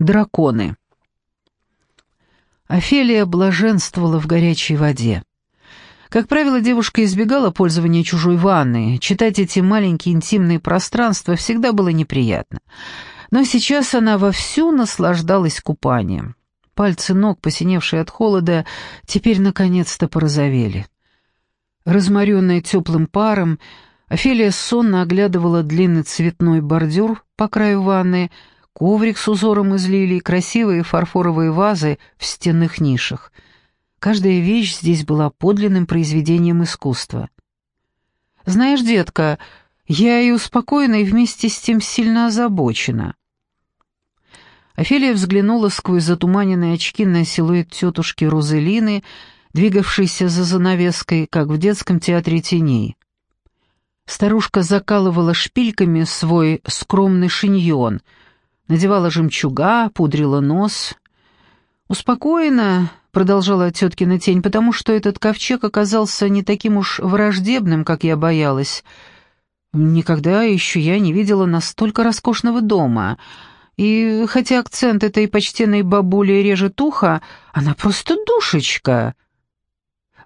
Драконы. Офелия блаженствовала в горячей воде. Как правило, девушка избегала пользования чужой ванной. Читать эти маленькие интимные пространства всегда было неприятно. Но сейчас она вовсю наслаждалась купанием. Пальцы ног, посиневшие от холода, теперь наконец-то порозовели. Разморенная теплым паром, Офелия сонно оглядывала длинный цветной бордюр по краю ванны, коврик с узором из лилий, красивые фарфоровые вазы в стенных нишах. Каждая вещь здесь была подлинным произведением искусства. «Знаешь, детка, я и успокоена, и вместе с тем сильно озабочена». Офелия взглянула сквозь затуманенные очки на силуэт тетушки Розелины, двигавшейся за занавеской, как в детском театре теней. Старушка закалывала шпильками свой скромный шиньон — надевала жемчуга, пудрила нос. «Успокоена», — продолжала теткина тень, «потому что этот ковчег оказался не таким уж враждебным, как я боялась. Никогда еще я не видела настолько роскошного дома». И хотя акцент этой почтенной бабули режет ухо, она просто душечка.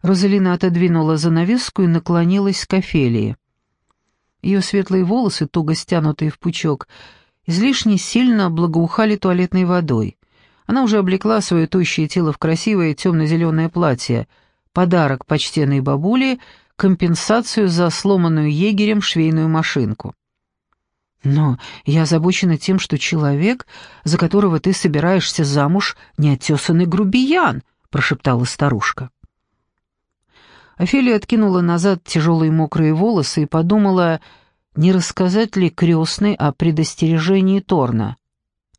Розалина отодвинула занавеску и наклонилась к Офелии. Ее светлые волосы, туго стянутые в пучок, излишне сильно благоухали туалетной водой. Она уже облекла свое тощее тело в красивое темно-зеленое платье, подарок почтенной бабуле, компенсацию за сломанную егерем швейную машинку. «Но я озабочена тем, что человек, за которого ты собираешься замуж, неотесанный грубиян», — прошептала старушка. Офелия откинула назад тяжелые мокрые волосы и подумала, не рассказать ли крестной о предостережении Торна.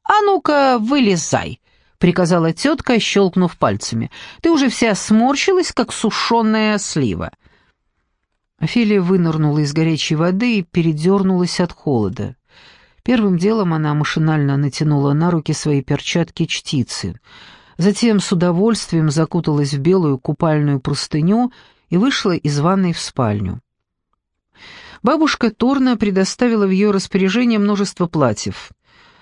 «А ну-ка, вылезай!» — приказала тетка, щелкнув пальцами. «Ты уже вся сморщилась, как сушеная слива». Офелия вынырнула из горячей воды и передернулась от холода. Первым делом она машинально натянула на руки свои перчатки-чтицы. Затем с удовольствием закуталась в белую купальную простыню и вышла из ванной в спальню. Бабушка Торна предоставила в ее распоряжение множество платьев.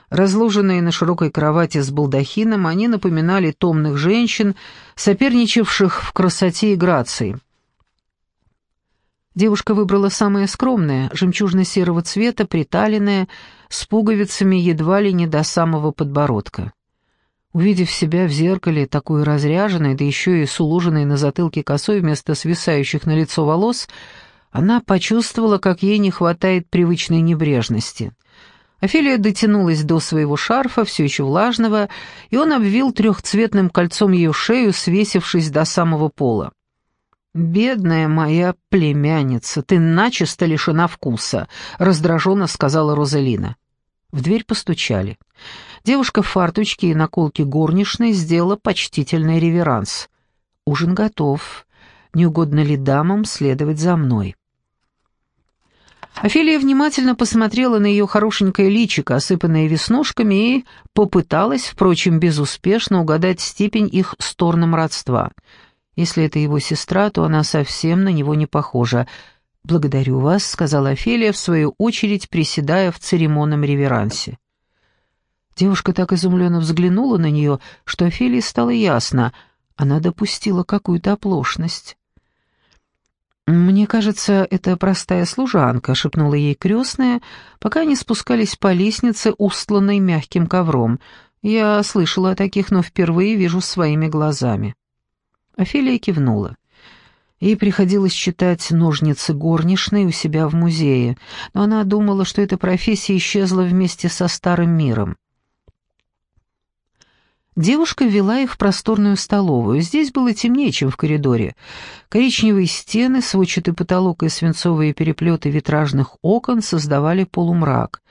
Разложенные на широкой кровати с балдахином, они напоминали томных женщин, соперничавших в красоте и грации. Девушка выбрала самое скромное, жемчужно-серого цвета, приталенное, с пуговицами едва ли не до самого подбородка. Увидев себя в зеркале, такой разряженной, да еще и с уложенной на затылке косой вместо свисающих на лицо волос, она почувствовала, как ей не хватает привычной небрежности. Офелия дотянулась до своего шарфа, все еще влажного, и он обвил трехцветным кольцом ее шею, свесившись до самого пола. «Бедная моя племянница, ты начисто лишена вкуса», — раздраженно сказала Розалина. В дверь постучали. Девушка в фартучке и наколке горничной сделала почтительный реверанс. «Ужин готов. Не угодно ли дамам следовать за мной?» Офелия внимательно посмотрела на ее хорошенькое личико, осыпанное веснушками, и попыталась, впрочем, безуспешно угадать степень их сторном родства. Если это его сестра, то она совсем на него не похожа. «Благодарю вас», — сказала Офелия, в свою очередь приседая в церемонном реверансе. Девушка так изумленно взглянула на нее, что Офелии стало ясно, она допустила какую-то оплошность. «Мне кажется, это простая служанка», — шепнула ей крестная, пока они спускались по лестнице, устланной мягким ковром. «Я слышала о таких, но впервые вижу своими глазами». Офелия кивнула. Ей приходилось читать ножницы горничной у себя в музее, но она думала, что эта профессия исчезла вместе со старым миром. Девушка ввела их в просторную столовую. Здесь было темнее, чем в коридоре. Коричневые стены, сводчатый потолок и свинцовые переплеты витражных окон создавали полумрак.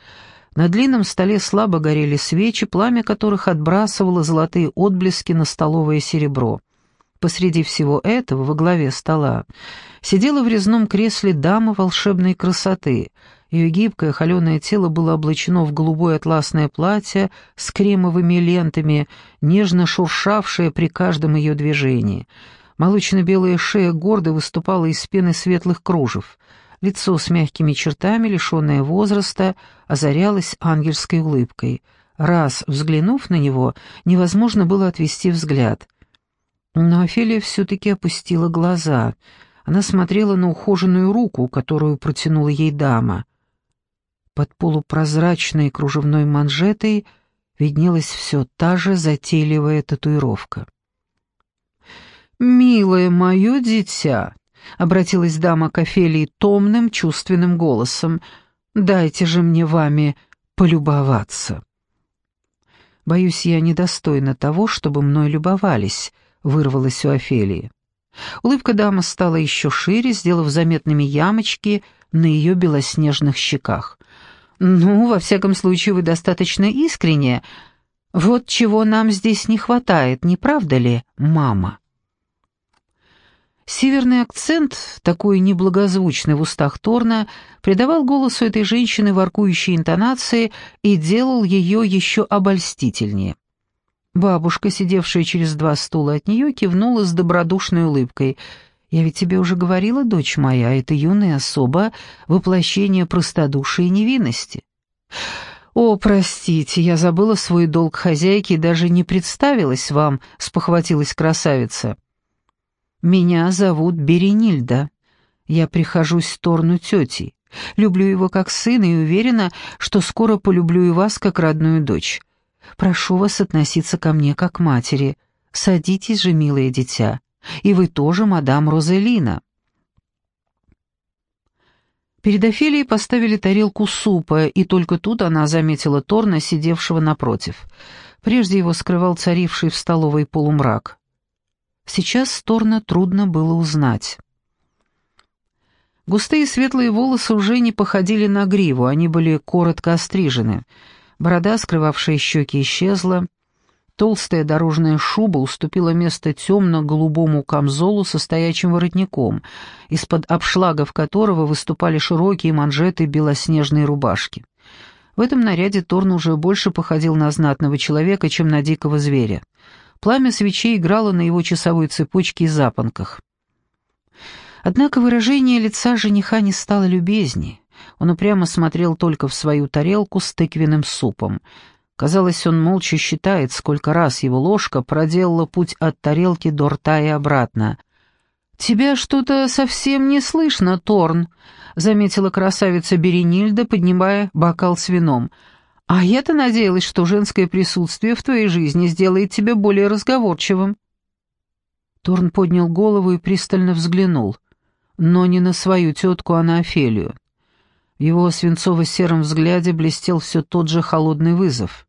На длинном столе слабо горели свечи, пламя которых отбрасывало золотые отблески на столовое серебро. Посреди всего этого, во главе стола, сидела в резном кресле дама волшебной красоты — ее гибкое холеное тело было облачено в голубое атласное платье с кремовыми лентами, нежно шуршавшее при каждом ее движении. Молочно-белая шея гордо выступала из пены светлых кружев. Лицо с мягкими чертами, лишенное возраста, озарялось ангельской улыбкой. Раз взглянув на него, невозможно было отвести взгляд. Но Офелия все-таки опустила глаза. Она смотрела на ухоженную руку, которую протянула ей дама. Под полупрозрачной кружевной манжетой виднелась все та же затейливая татуировка. «Милое мое дитя!» — обратилась дама к Офелии томным, чувственным голосом. «Дайте же мне вами полюбоваться». «Боюсь, я недостойна того, чтобы мной любовались», — вырвалась у Офелии. Улыбка дамы стала еще шире, сделав заметными ямочки на ее белоснежных щеках. «Ну, во всяком случае, вы достаточно искренне. Вот чего нам здесь не хватает, не правда ли, мама?» Северный акцент, такой неблагозвучный в устах Торна, придавал голосу этой женщины воркующие интонации и делал ее еще обольстительнее. Бабушка, сидевшая через два стула от нее, кивнула с добродушной улыбкой. «Я ведь тебе уже говорила, дочь моя, это юная особа, воплощение простодушия и невинности». «О, простите, я забыла свой долг хозяйки и даже не представилась вам», — спохватилась красавица. «Меня зовут Беренильда. Я прихожусь в Торну тетей. Люблю его как сына и уверена, что скоро полюблю и вас как родную дочь. Прошу вас относиться ко мне как матери. Садитесь же, милое дитя. И вы тоже, мадам Розелина». Перед Офелией поставили тарелку супа, и только тут она заметила Торна, сидевшего напротив. Прежде его скрывал царивший в столовой полумрак. Сейчас Торна трудно было узнать. Густые светлые волосы уже не походили на гриву, они были коротко острижены. Борода, скрывавшая щеки, исчезла. Толстая дорожная шуба уступила место темно-голубому камзолу со стоячим воротником, из-под обшлагов которого выступали широкие манжеты белоснежной рубашки. В этом наряде Торн уже больше походил на знатного человека, чем на дикого зверя. Пламя свечей играло на его часовой цепочке и запонках. Однако выражение лица жениха не стало любезнее. Он упрямо смотрел только в свою тарелку с тыквенным супом. Казалось, он молча считает, сколько раз его ложка проделала путь от тарелки до рта и обратно. «Тебя что-то совсем не слышно, Торн», — заметила красавица Беренильда, поднимая бокал с вином. А я-то надеялась, что женское присутствие в твоей жизни сделает тебя более разговорчивым. Торн поднял голову и пристально взглянул, но не на свою тетку, а на Офелию. В его свинцово-сером взгляде блестел все тот же холодный вызов.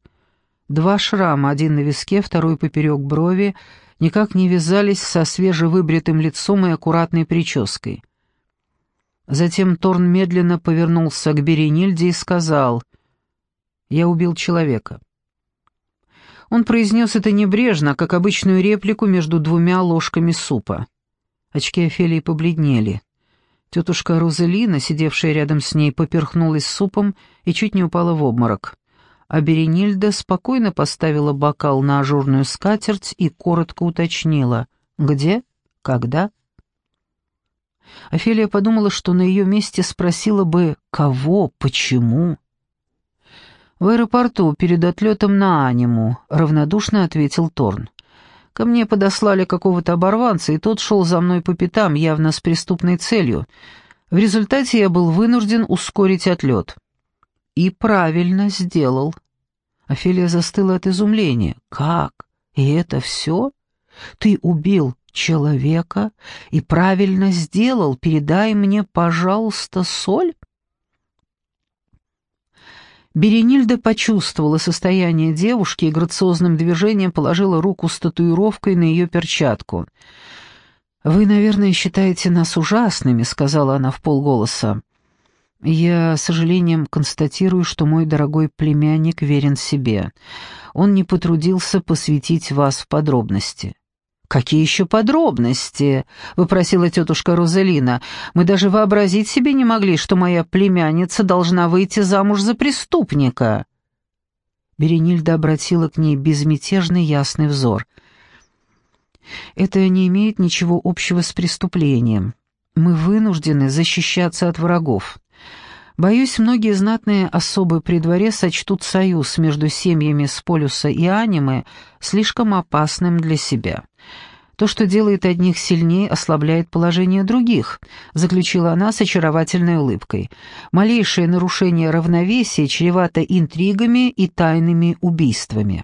Два шрама, один на виске, второй поперек брови, никак не вязались со свежевыбритым лицом и аккуратной прической. Затем Торн медленно повернулся к Беренильде и сказал — я убил человека». Он произнес это небрежно, как обычную реплику между двумя ложками супа. Очки Офелии побледнели. Тетушка Розелина, сидевшая рядом с ней, поперхнулась супом и чуть не упала в обморок. А Беренильда спокойно поставила бокал на ажурную скатерть и коротко уточнила «Где? Когда?» Офелия подумала, что на ее месте спросила бы «Кого? Почему?» «В аэропорту, перед отлетом на Аниму», — равнодушно ответил Торн. «Ко мне подослали какого-то оборванца, и тот шел за мной по пятам, явно с преступной целью. В результате я был вынужден ускорить отлет». «И правильно сделал». Офелия застыла от изумления. «Как? И это все? Ты убил человека и правильно сделал. Передай мне, пожалуйста, соль?» Беренильда почувствовала состояние девушки и грациозным движением положила руку с татуировкой на ее перчатку. «Вы, наверное, считаете нас ужасными», — сказала она в полголоса. «Я, с сожалением, констатирую, что мой дорогой племянник верен себе. Он не потрудился посвятить вас в подробности. «Какие еще подробности?» — выпросила тетушка Розалина. «Мы даже вообразить себе не могли, что моя племянница должна выйти замуж за преступника». Беренильда обратила к ней безмятежный ясный взор. «Это не имеет ничего общего с преступлением. Мы вынуждены защищаться от врагов. Боюсь, многие знатные особы при дворе сочтут союз между семьями Сполюса и Анимы слишком опасным для себя. То, что делает одних сильнее, ослабляет положение других», — заключила она с очаровательной улыбкой. «Малейшее нарушение равновесия чревато интригами и тайными убийствами».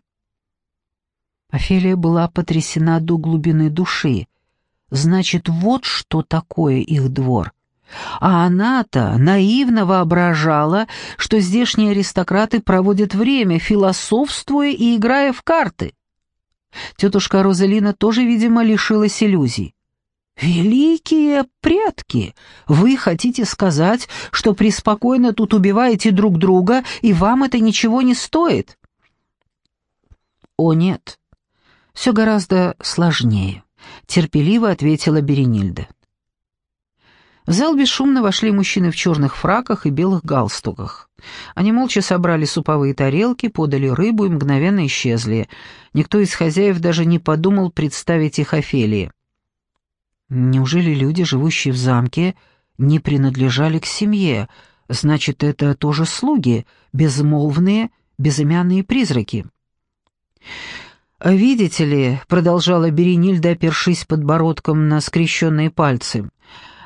Офелия была потрясена до глубины души. Значит, вот что такое их двор. А она-то наивно воображала, что здешние аристократы проводят время, философствуя и играя в карты. Тетушка Розалина тоже, видимо, лишилась иллюзий. «Великие предки! Вы хотите сказать, что преспокойно тут убиваете друг друга, и вам это ничего не стоит?» «О, нет, все гораздо сложнее», — терпеливо ответила Беренильда. В зал бесшумно вошли мужчины в черных фраках и белых галстуках. Они молча собрали суповые тарелки, подали рыбу и мгновенно исчезли. Никто из хозяев даже не подумал представить их Офелии. Неужели люди, живущие в замке, не принадлежали к семье? Значит, это тоже слуги, безмолвные, безымянные призраки. «Видите ли», — продолжала Беренильда, опершись подбородком на скрещенные пальцы, —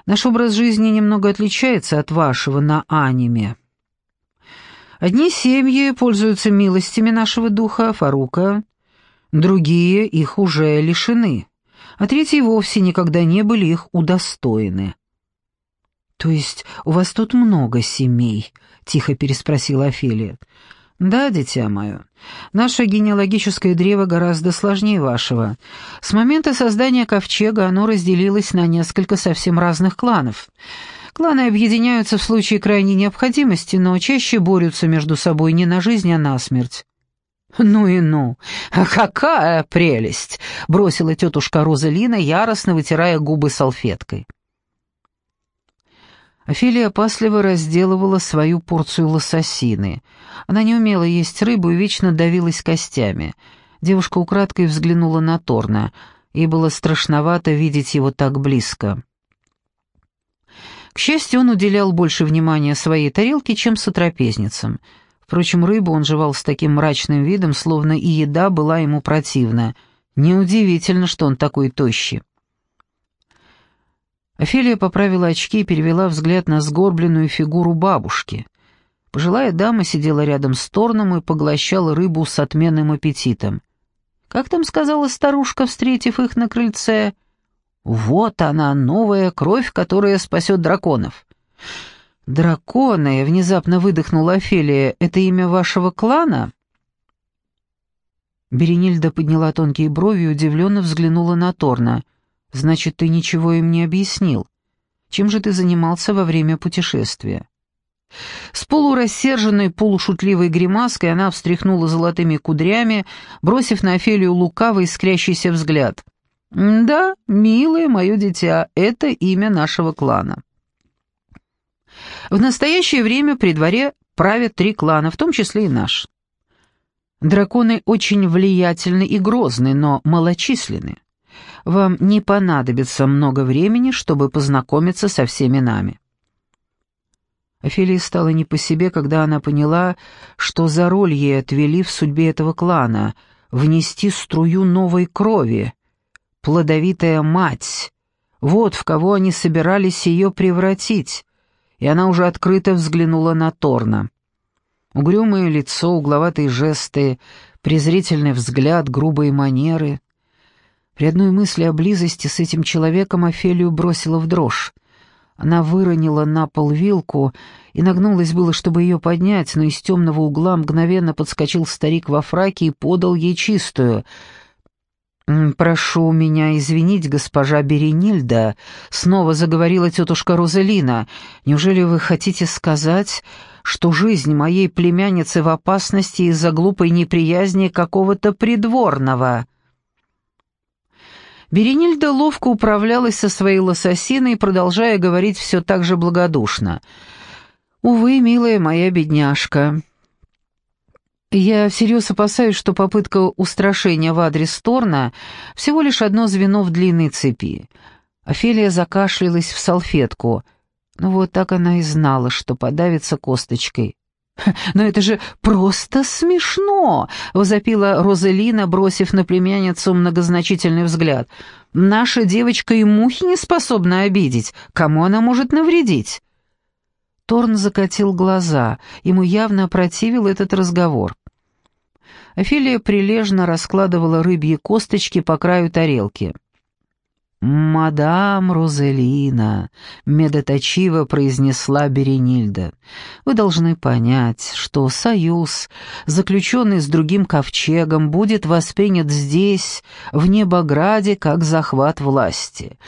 «наш образ жизни немного отличается от вашего на аниме». Одни семьи пользуются милостями нашего духа, Фарука, другие их уже лишены, а третьи вовсе никогда не были их удостоены. «То есть у вас тут много семей?» — тихо переспросила Офелия. «Да, дитя мое, наше генеалогическое древо гораздо сложнее вашего. С момента создания ковчега оно разделилось на несколько совсем разных кланов». Кланы объединяются в случае крайней необходимости, но чаще борются между собой не на жизнь, а на смерть. «Ну и ну! Какая прелесть!» — бросила тетушка Розалина, яростно вытирая губы салфеткой. Офелия опасливо разделывала свою порцию лососины. Она не умела есть рыбу и вечно давилась костями. Девушка украдкой взглянула на Торна. Ей было страшновато видеть его так близко. К счастью, он уделял больше внимания своей тарелке, чем сотрапезницам. Впрочем, рыбу он жевал с таким мрачным видом, словно и еда была ему противна. Неудивительно, что он такой тощий. Офелия поправила очки и перевела взгляд на сгорбленную фигуру бабушки. Пожилая дама сидела рядом с Торном и поглощала рыбу с отменным аппетитом. «Как там сказала старушка, встретив их на крыльце?» Вот она, новая кровь, которая спасет драконов. «Драконы!» — внезапно выдохнула Офелия. «Это имя вашего клана?» Беренильда подняла тонкие брови и удивленно взглянула на Торна. «Значит, ты ничего им не объяснил. Чем же ты занимался во время путешествия?» С полурассерженной, полушутливой гримаской она встряхнула золотыми кудрями, бросив на Офелию лукавый искрящийся взгляд — «Да, милое мое дитя, это имя нашего клана». В настоящее время при дворе правят три клана, в том числе и наш. Драконы очень влиятельны и грозны, но малочисленны. Вам не понадобится много времени, чтобы познакомиться со всеми нами. Офелии стало не по себе, когда она поняла, что за роль ей отвели в судьбе этого клана — внести струю новой крови, плодовитая мать. Вот в кого они собирались ее превратить. И она уже открыто взглянула на Торна. Угрюмое лицо, угловатые жесты, презрительный взгляд, грубые манеры. При одной мысли о близости с этим человеком Офелию бросила в дрожь. Она выронила на пол вилку и нагнулась было, чтобы ее поднять, но из темного угла мгновенно подскочил старик во фраке и подал ей чистую — «Прошу меня извинить, госпожа Беренильда», — снова заговорила тетушка Розелина. «Неужели вы хотите сказать, что жизнь моей племянницы в опасности из-за глупой неприязни какого-то придворного?» Беренильда ловко управлялась со своей лососиной, продолжая говорить все так же благодушно. «Увы, милая моя бедняжка, я всерьез опасаюсь, что попытка устрашения в адрес Торна всего лишь одно звено в длинной цепи. Офелия закашлялась в салфетку. Ну вот так она и знала, что подавится косточкой. «Но это же просто смешно!» — возопила Розелина, бросив на племянницу многозначительный взгляд. «Наша девочка и мухи не способна обидеть. Кому она может навредить?» Торн закатил глаза. Ему явно противил этот разговор. Офелия прилежно раскладывала рыбьи косточки по краю тарелки. «Мадам Розелина», — медоточиво произнесла Беренильда, — «вы должны понять, что союз, заключенный с другим ковчегом, будет воспринят здесь, в Небограде, как захват власти.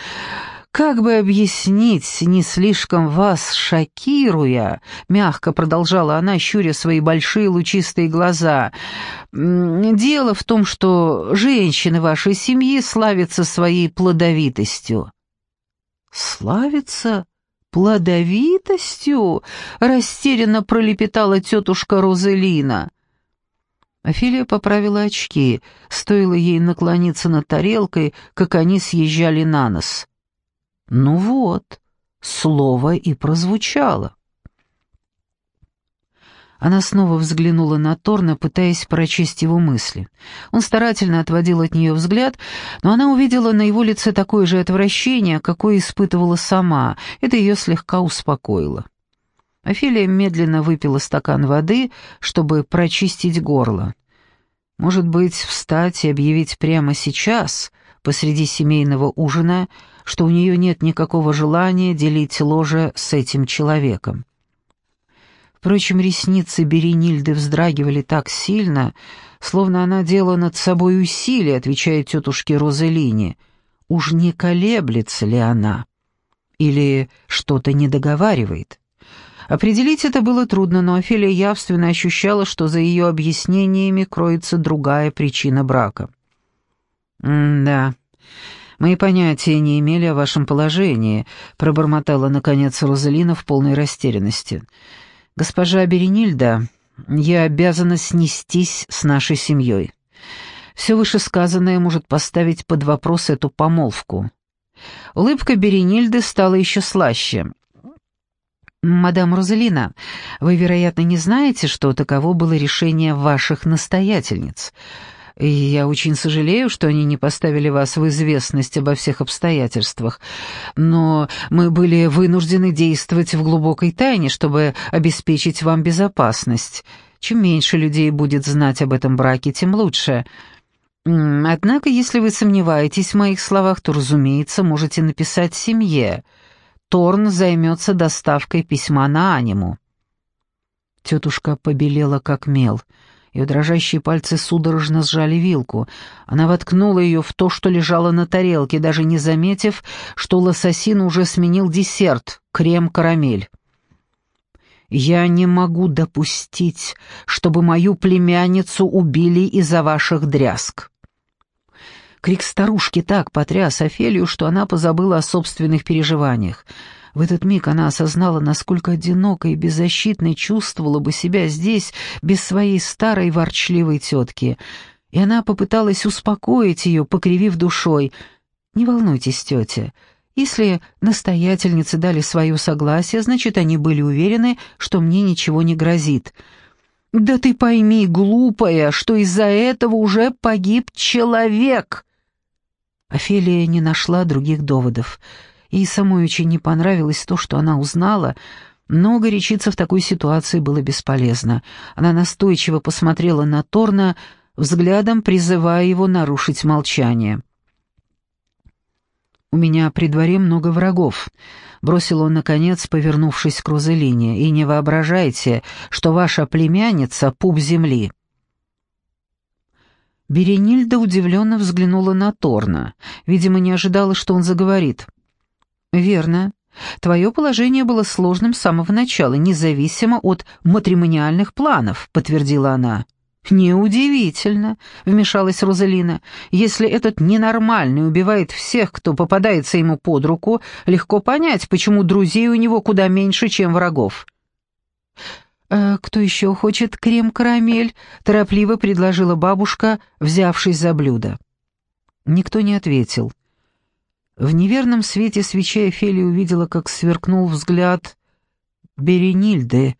«Как бы объяснить, не слишком вас шокируя?» — мягко продолжала она, щуря свои большие лучистые глаза. «Дело в том, что женщины вашей семьи славятся своей плодовитостью». «Славятся?» «Плодовитостью?» — растерянно пролепетала тетушка Розелина. Офелия поправила очки, стоило ей наклониться над тарелкой, как они съезжали на нос. Ну вот, слово и прозвучало. Она снова взглянула на Торна, пытаясь прочесть его мысли. Он старательно отводил от нее взгляд, но она увидела на его лице такое же отвращение, какое испытывала сама. Это ее слегка успокоило. Офелия медленно выпила стакан воды, чтобы прочистить горло. Может быть, встать и объявить прямо сейчас, посреди семейного ужина, что у нее нет никакого желания делить ложе с этим человеком. Впрочем, ресницы Беренильды вздрагивали так сильно, словно она делала над собой усилие, отвечая тетушке Розелине. Уж не колеблется ли она? Или что-то не договаривает? Определить это было трудно, но Офелия явственно ощущала, что за ее объяснениями кроется другая причина брака. «М-да, мы понятия не имели о вашем положении», — пробормотала, наконец, Розалина в полной растерянности. «Госпожа Беренильда, я обязана снестись с нашей семьей. Все вышесказанное может поставить под вопрос эту помолвку». Улыбка Беренильды стала еще слаще. «Мадам Розалина, вы, вероятно, не знаете, что таково было решение ваших настоятельниц. И я очень сожалею, что они не поставили вас в известность обо всех обстоятельствах, но мы были вынуждены действовать в глубокой тайне, чтобы обеспечить вам безопасность. Чем меньше людей будет знать об этом браке, тем лучше. Однако, если вы сомневаетесь в моих словах, то, разумеется, можете написать семье. Торн займется доставкой письма на аниму». Тетушка побелела как мел — ее дрожащие пальцы судорожно сжали вилку. Она воткнула ее в то, что лежало на тарелке, даже не заметив, что лососин уже сменил десерт — крем-карамель. «Я не могу допустить, чтобы мою племянницу убили из-за ваших дрязг». Крик старушки так потряс Офелию, что она позабыла о собственных переживаниях. В этот миг она осознала, насколько одинокой и беззащитной чувствовала бы себя здесь без своей старой ворчливой тетки. И она попыталась успокоить ее, покривив душой. «Не волнуйтесь, тетя. Если настоятельницы дали свое согласие, значит, они были уверены, что мне ничего не грозит». «Да ты пойми, глупая, что из-за этого уже погиб человек!» Офелия не нашла других доводов. Ей самой очень не понравилось то, что она узнала, но горячиться в такой ситуации было бесполезно. Она настойчиво посмотрела на Торна, взглядом призывая его нарушить молчание. «У меня при дворе много врагов», — бросил он, наконец, повернувшись к Розелине, «и не воображайте, что ваша племянница — пуп земли». Беренильда удивленно взглянула на Торна. Видимо, не ожидала, что он заговорит. «Верно. Твое положение было сложным с самого начала, независимо от матримониальных планов», — подтвердила она. «Неудивительно», — вмешалась Розалина. «Если этот ненормальный убивает всех, кто попадается ему под руку, легко понять, почему друзей у него куда меньше, чем врагов». «Э, «Кто еще хочет крем-карамель?» — торопливо предложила бабушка, взявшись за блюдо. Никто не ответил. В неверном свете свечей Офелия увидела, как сверкнул взгляд Беренильды,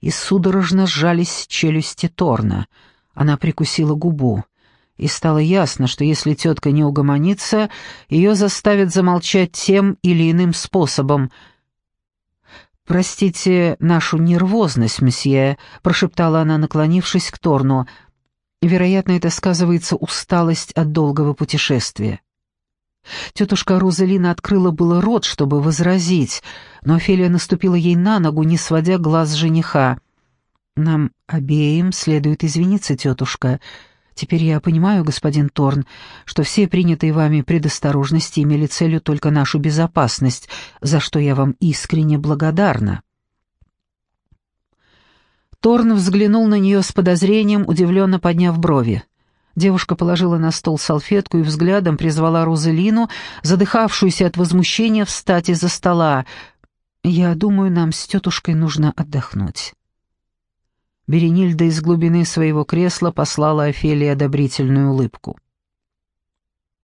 и судорожно сжались челюсти Торна. Она прикусила губу, и стало ясно, что если тетка не угомонится, ее заставят замолчать тем или иным способом. «Простите нашу нервозность, месье», — прошептала она, наклонившись к Торну. «Вероятно, это сказывается усталость от долгого путешествия». Тетушка Розалина открыла было рот, чтобы возразить, но Офелия наступила ей на ногу, не сводя глаз жениха. «Нам обеим следует извиниться, тетушка. Теперь я понимаю, господин Торн, что все принятые вами предосторожности имели целью только нашу безопасность, за что я вам искренне благодарна». Торн взглянул на нее с подозрением, удивленно подняв брови. Девушка положила на стол салфетку и взглядом призвала Розелину, задыхавшуюся от возмущения, встать из-за стола. «Я думаю, нам с тетушкой нужно отдохнуть». Беренильда из глубины своего кресла послала Офелии одобрительную улыбку.